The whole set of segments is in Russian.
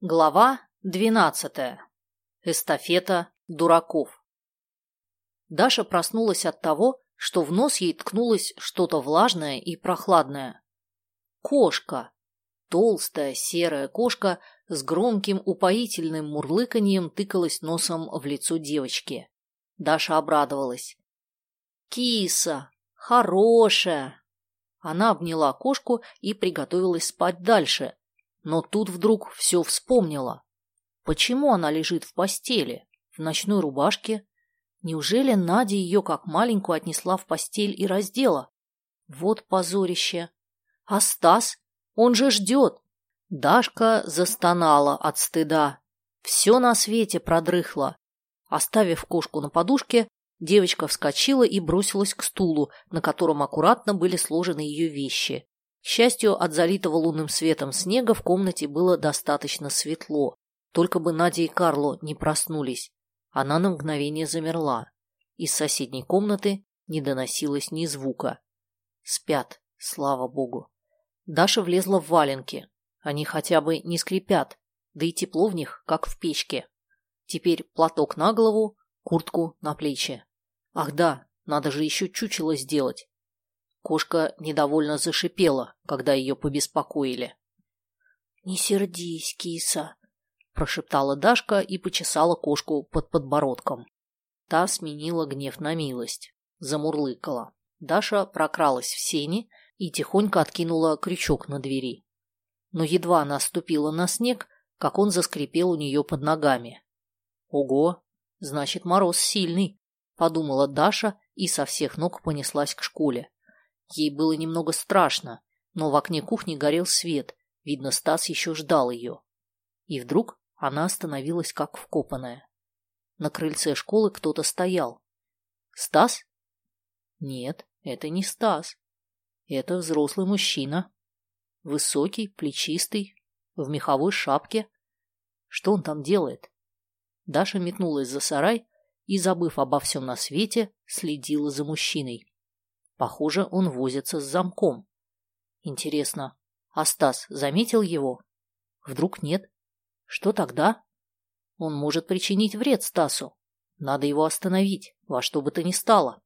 Глава двенадцатая. Эстафета дураков. Даша проснулась от того, что в нос ей ткнулось что-то влажное и прохладное. Кошка. Толстая серая кошка с громким упоительным мурлыканьем тыкалась носом в лицо девочки. Даша обрадовалась. «Киса! Хорошая!» Она обняла кошку и приготовилась спать дальше, но тут вдруг все вспомнила. Почему она лежит в постели, в ночной рубашке? Неужели Надя ее как маленькую отнесла в постель и раздела? Вот позорище. А Стас? Он же ждет. Дашка застонала от стыда. Все на свете продрыхло. Оставив кошку на подушке, девочка вскочила и бросилась к стулу, на котором аккуратно были сложены ее вещи. К счастью, от залитого лунным светом снега в комнате было достаточно светло. Только бы Надя и Карло не проснулись. Она на мгновение замерла. Из соседней комнаты не доносилось ни звука. Спят, слава богу. Даша влезла в валенки. Они хотя бы не скрипят, да и тепло в них, как в печке. Теперь платок на голову, куртку на плечи. Ах да, надо же еще чучело сделать. Кошка недовольно зашипела, когда ее побеспокоили. «Не сердись, киса», – прошептала Дашка и почесала кошку под подбородком. Та сменила гнев на милость, замурлыкала. Даша прокралась в сени и тихонько откинула крючок на двери. Но едва она ступила на снег, как он заскрипел у нее под ногами. «Ого! Значит, мороз сильный», – подумала Даша и со всех ног понеслась к школе. Ей было немного страшно, но в окне кухни горел свет, видно, Стас еще ждал ее. И вдруг она остановилась как вкопанная. На крыльце школы кто-то стоял. Стас? Нет, это не Стас. Это взрослый мужчина. Высокий, плечистый, в меховой шапке. Что он там делает? Даша метнулась за сарай и, забыв обо всем на свете, следила за мужчиной. Похоже, он возится с замком. Интересно, а Стас заметил его? Вдруг нет? Что тогда? Он может причинить вред Стасу. Надо его остановить, во что бы то ни стало.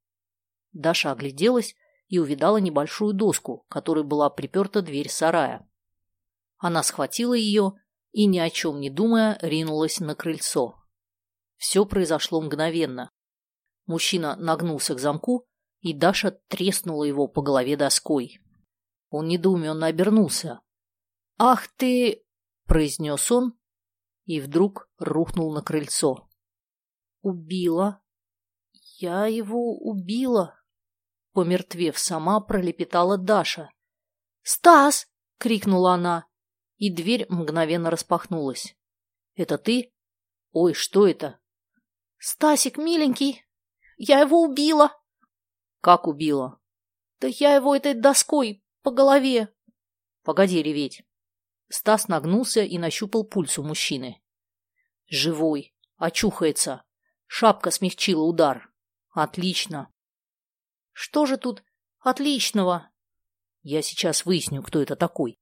Даша огляделась и увидала небольшую доску, которой была приперта дверь сарая. Она схватила ее и, ни о чем не думая, ринулась на крыльцо. Все произошло мгновенно. Мужчина нагнулся к замку и Даша треснула его по голове доской. Он недоуменно обернулся. «Ах ты!» — произнес он и вдруг рухнул на крыльцо. «Убила! Я его убила!» Помертвев сама, пролепетала Даша. «Стас!» — крикнула она, и дверь мгновенно распахнулась. «Это ты? Ой, что это?» «Стасик, миленький, я его убила!» Как убила? Да я его этой доской по голове. Погоди реветь. Стас нагнулся и нащупал пульс у мужчины. Живой. Очухается. Шапка смягчила удар. Отлично. Что же тут отличного? Я сейчас выясню, кто это такой.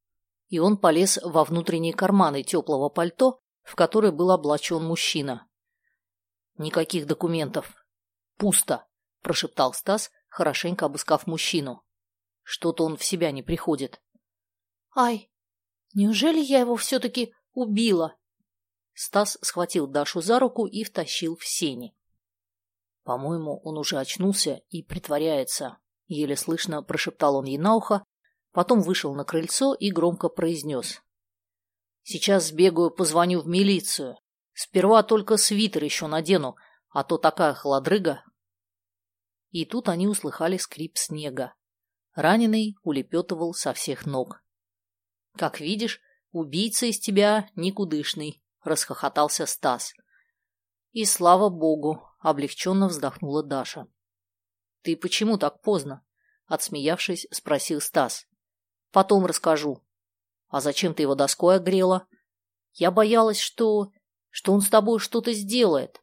И он полез во внутренние карманы теплого пальто, в которое был облачен мужчина. Никаких документов. Пусто, прошептал Стас, хорошенько обыскав мужчину. Что-то он в себя не приходит. «Ай, неужели я его все-таки убила?» Стас схватил Дашу за руку и втащил в сени. «По-моему, он уже очнулся и притворяется», — еле слышно прошептал он ей на ухо, потом вышел на крыльцо и громко произнес. «Сейчас сбегаю, позвоню в милицию. Сперва только свитер еще надену, а то такая холодрыга, и тут они услыхали скрип снега. Раненый улепетывал со всех ног. «Как видишь, убийца из тебя никудышный», — расхохотался Стас. «И слава богу!» — облегченно вздохнула Даша. «Ты почему так поздно?» — отсмеявшись, спросил Стас. «Потом расскажу». «А зачем ты его доской огрела?» «Я боялась, что... что он с тобой что-то сделает».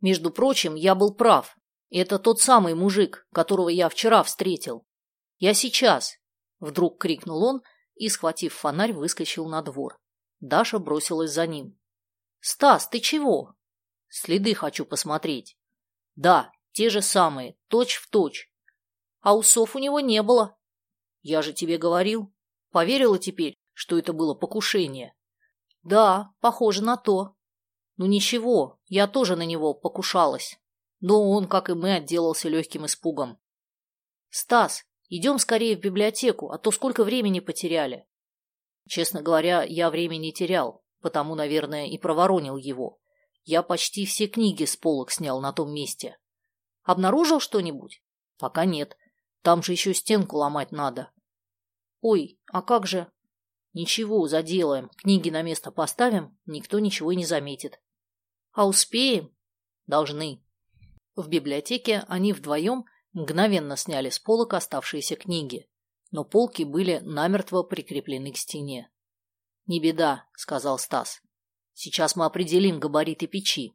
«Между прочим, я был прав. Это тот самый мужик, которого я вчера встретил. Я сейчас, вдруг крикнул он и, схватив фонарь, выскочил на двор. Даша бросилась за ним. «Стас, ты чего?» «Следы хочу посмотреть». «Да, те же самые, точь в точь. А усов у него не было. Я же тебе говорил. Поверила теперь, что это было покушение?» «Да, похоже на то. Ну ничего, я тоже на него покушалась. Но он, как и мы, отделался легким испугом. «Стас, идем скорее в библиотеку, а то сколько времени потеряли». Честно говоря, я время не терял, потому, наверное, и проворонил его. Я почти все книги с полок снял на том месте. Обнаружил что-нибудь? Пока нет. Там же еще стенку ломать надо. Ой, а как же? Ничего, заделаем. Книги на место поставим, никто ничего не заметит. А успеем? Должны. В библиотеке они вдвоем мгновенно сняли с полок оставшиеся книги, но полки были намертво прикреплены к стене. «Не беда», — сказал Стас. «Сейчас мы определим габариты печи».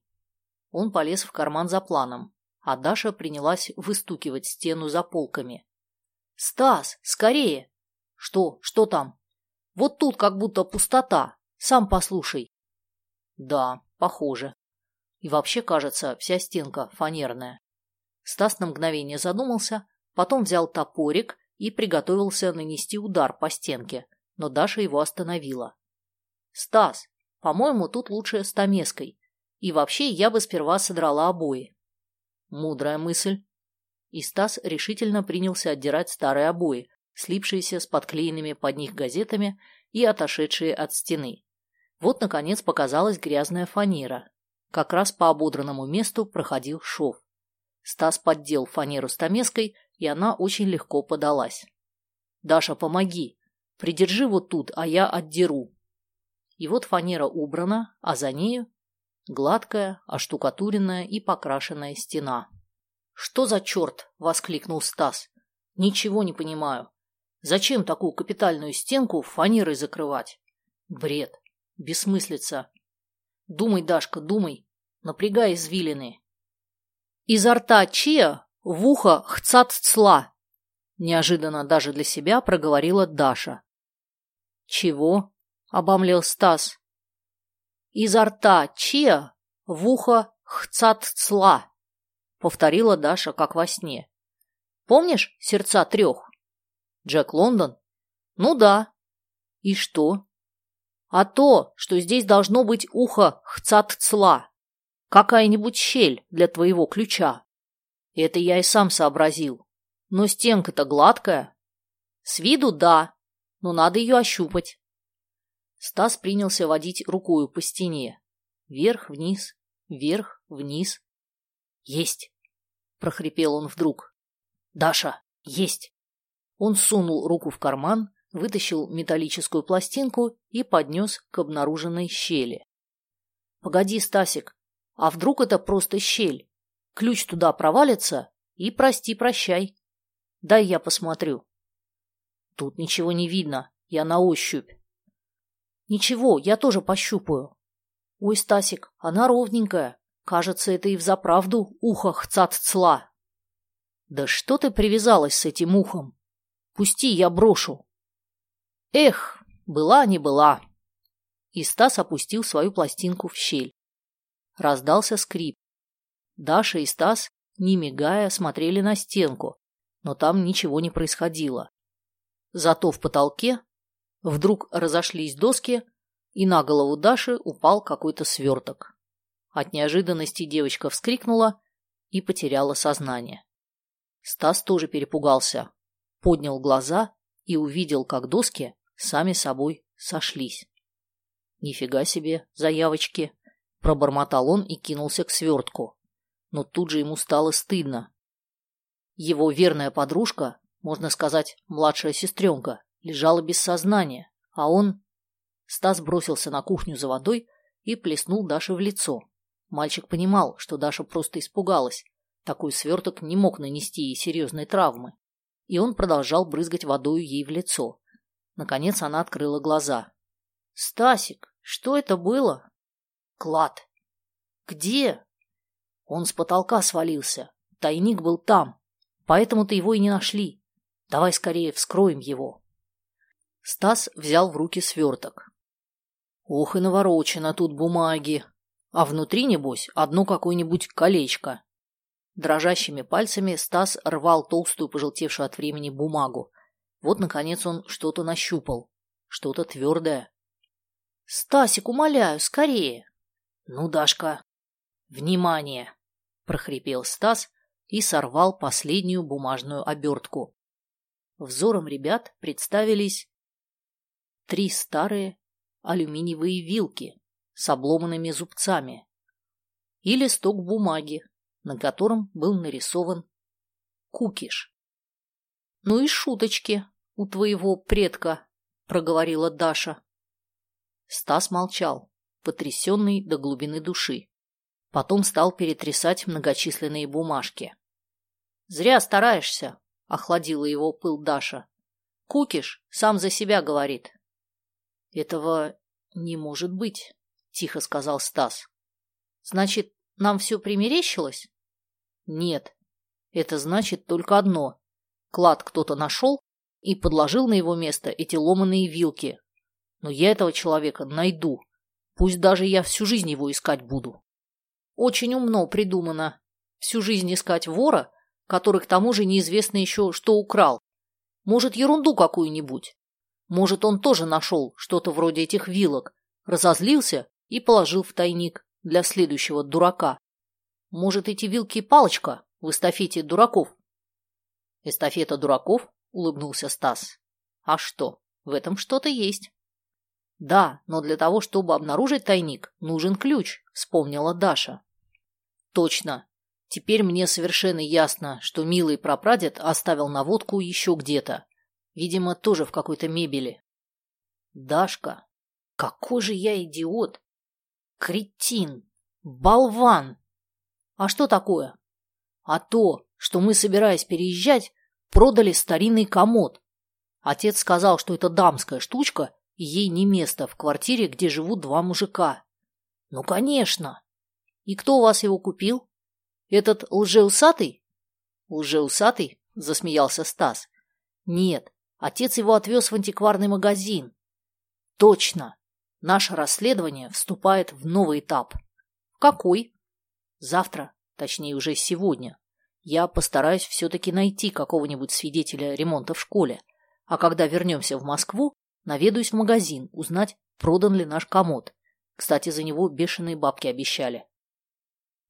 Он полез в карман за планом, а Даша принялась выстукивать стену за полками. «Стас, скорее!» «Что? Что там?» Вот тут как будто пустота. Сам послушай. Да, похоже. И вообще, кажется, вся стенка фанерная. Стас на мгновение задумался, потом взял топорик и приготовился нанести удар по стенке, но Даша его остановила. «Стас, по-моему, тут лучше стамеской. И вообще я бы сперва содрала обои». Мудрая мысль. И Стас решительно принялся отдирать старые обои, слипшиеся с подклеенными под них газетами и отошедшие от стены. Вот, наконец, показалась грязная фанера. Как раз по ободранному месту проходил шов. Стас поддел фанеру стамеской, и она очень легко подалась. «Даша, помоги! Придержи вот тут, а я отдеру». И вот фанера убрана, а за нею гладкая, оштукатуренная и покрашенная стена. «Что за черт?» – воскликнул Стас. «Ничего не понимаю. Зачем такую капитальную стенку фанерой закрывать? Бред. Бессмыслица. Думай, Дашка, думай. Напрягай извилины. Изо рта Чия в ухо хцат-цла. Неожиданно даже для себя проговорила Даша. Чего? Обомлел Стас. Изо рта Чия в ухо хцат-цла. Повторила Даша, как во сне. Помнишь сердца трех? Джек Лондон? Ну да. И что? А то, что здесь должно быть ухо хцат-цла. Какая-нибудь щель для твоего ключа. Это я и сам сообразил. Но стенка-то гладкая. С виду да, но надо ее ощупать. Стас принялся водить рукою по стене. Вверх-вниз, вверх-вниз. Есть! прохрипел он вдруг. Даша, есть! Он сунул руку в карман, вытащил металлическую пластинку и поднес к обнаруженной щели. «Погоди, Стасик, а вдруг это просто щель? Ключ туда провалится и прости-прощай. Дай я посмотрю». «Тут ничего не видно, я на ощупь». «Ничего, я тоже пощупаю». «Ой, Стасик, она ровненькая. Кажется, это и взаправду ухо хцат-цла». «Да что ты привязалась с этим ухом?» Пусти, я брошу. Эх, была не была. И Стас опустил свою пластинку в щель. Раздался скрип. Даша и Стас, не мигая, смотрели на стенку, но там ничего не происходило. Зато в потолке вдруг разошлись доски, и на голову Даши упал какой-то сверток. От неожиданности девочка вскрикнула и потеряла сознание. Стас тоже перепугался поднял глаза и увидел, как доски сами собой сошлись. «Нифига себе, заявочки!» – пробормотал он и кинулся к свертку. Но тут же ему стало стыдно. Его верная подружка, можно сказать, младшая сестренка, лежала без сознания, а он... Стас бросился на кухню за водой и плеснул Даше в лицо. Мальчик понимал, что Даша просто испугалась. Такой сверток не мог нанести ей серьезной травмы и он продолжал брызгать водою ей в лицо. Наконец она открыла глаза. «Стасик, что это было?» «Клад». «Где?» «Он с потолка свалился. Тайник был там. Поэтому-то его и не нашли. Давай скорее вскроем его». Стас взял в руки сверток. Ох и наворочено тут бумаги. А внутри, небось, одно какое-нибудь колечко. Дрожащими пальцами Стас рвал толстую, пожелтевшую от времени бумагу. Вот, наконец, он что-то нащупал. Что-то твердое. «Стасик, умоляю, скорее!» «Ну, Дашка!» «Внимание!» – прохрипел Стас и сорвал последнюю бумажную обертку. Взором ребят представились три старые алюминиевые вилки с обломанными зубцами и листок бумаги, на котором был нарисован кукиш. — Ну и шуточки у твоего предка, — проговорила Даша. Стас молчал, потрясенный до глубины души. Потом стал перетрясать многочисленные бумажки. — Зря стараешься, — охладила его пыл Даша. — Кукиш сам за себя говорит. — Этого не может быть, — тихо сказал Стас. — Значит, нам все примерещилось? — Нет. Это значит только одно. Клад кто-то нашел и подложил на его место эти ломаные вилки, но я этого человека найду. Пусть даже я всю жизнь его искать буду. Очень умно придумано. Всю жизнь искать вора, который к тому же неизвестно еще, что украл. Может, ерунду какую-нибудь. Может, он тоже нашел что-то вроде этих вилок, разозлился и положил в тайник для следующего дурака. Может, эти вилки палочка в эстафете дураков? Эстафета дураков? Улыбнулся Стас. А что, в этом что-то есть. Да, но для того, чтобы обнаружить тайник, нужен ключ, вспомнила Даша. Точно. Теперь мне совершенно ясно, что милый прапрадед оставил наводку еще где-то. Видимо, тоже в какой-то мебели. Дашка, какой же я идиот! Кретин! Болван! А что такое? А то, что мы, собираясь переезжать, продали старинный комод. Отец сказал, что это дамская штучка, ей не место в квартире, где живут два мужика. Ну, конечно. И кто у вас его купил? Этот лжеусатый? Лжеусатый? Засмеялся Стас. Нет, отец его отвез в антикварный магазин. Точно. Наше расследование вступает в новый этап. Какой? Завтра, точнее уже сегодня. Я постараюсь все-таки найти какого-нибудь свидетеля ремонта в школе. А когда вернемся в Москву, Наведаюсь в магазин, узнать, продан ли наш комод. Кстати, за него бешеные бабки обещали.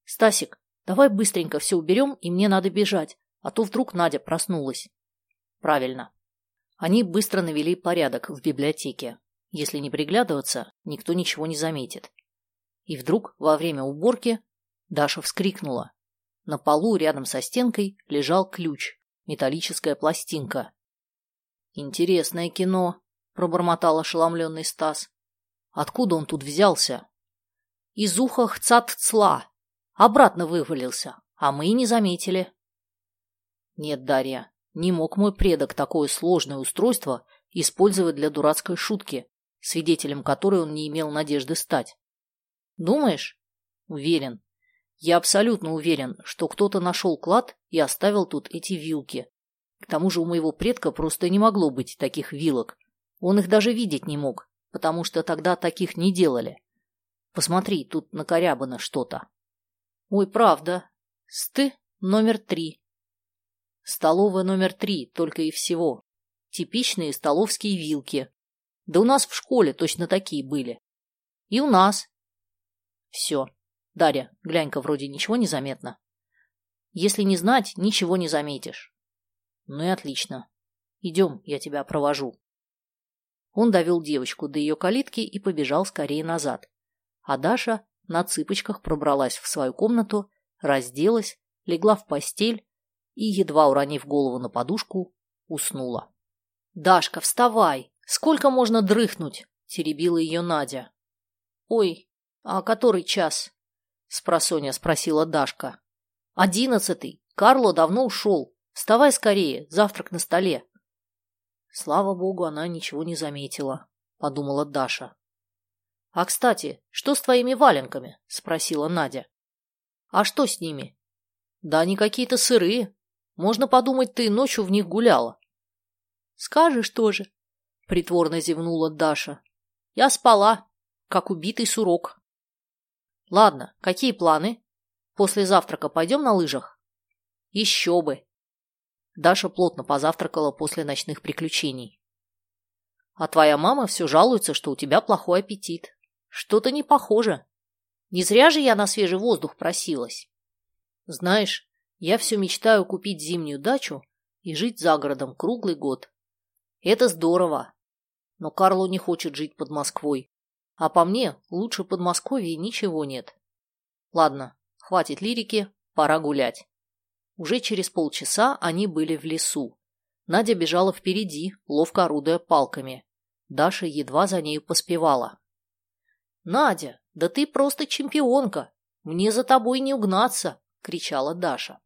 Стасик, давай быстренько все уберем, и мне надо бежать, а то вдруг Надя проснулась. Правильно. Они быстро навели порядок в библиотеке. Если не приглядываться, никто ничего не заметит. И вдруг, во время уборки, Даша вскрикнула. На полу рядом со стенкой лежал ключ, металлическая пластинка. Интересное кино, пробормотал ошеломленный Стас. Откуда он тут взялся? Из уха хцат-цла. Обратно вывалился, а мы и не заметили. Нет, Дарья, не мог мой предок такое сложное устройство использовать для дурацкой шутки, свидетелем которой он не имел надежды стать. Думаешь? Уверен. Я абсолютно уверен, что кто-то нашел клад и оставил тут эти вилки. К тому же у моего предка просто не могло быть таких вилок, он их даже видеть не мог, потому что тогда таких не делали. Посмотри, тут накорябано что-то. Ой, правда. Сты номер три. Столовая номер три, только и всего. Типичные столовские вилки. Да у нас в школе точно такие были. И у нас. Все. Дарья, глянь-ка, вроде ничего не заметно. Если не знать, ничего не заметишь. Ну и отлично. Идем, я тебя провожу. Он довел девочку до ее калитки и побежал скорее назад. А Даша на цыпочках пробралась в свою комнату, разделась, легла в постель и, едва уронив голову на подушку, уснула. «Дашка, вставай! Сколько можно дрыхнуть?» – теребила ее Надя. «Ой, а который час?» – спросонья спросила Дашка. «Одиннадцатый. Карло давно ушел. Вставай скорее, завтрак на столе». Слава богу, она ничего не заметила, подумала Даша. А, кстати, что с твоими валенками? спросила Надя. А что с ними? Да они какие-то сырые. Можно подумать, ты ночью в них гуляла. Скажешь тоже, притворно зевнула Даша. Я спала. как убитый сурок. Ладно, какие планы? После завтрака пойдем на лыжах? Еще бы. Даша плотно позавтракала после ночных приключений. А твоя мама все жалуется, что у тебя плохой аппетит. Что-то не похоже. Не зря же я на свежий воздух просилась. Знаешь, я все мечтаю купить зимнюю дачу и жить за городом круглый год. Это здорово. Но Карло не хочет жить под Москвой. А по мне, лучше Подмосковья ничего нет. Ладно, хватит лирики, пора гулять. Уже через полчаса они были в лесу. Надя бежала впереди, ловко орудуя палками. Даша едва за нею поспевала. «Надя, да ты просто чемпионка! Мне за тобой не угнаться!» — кричала Даша.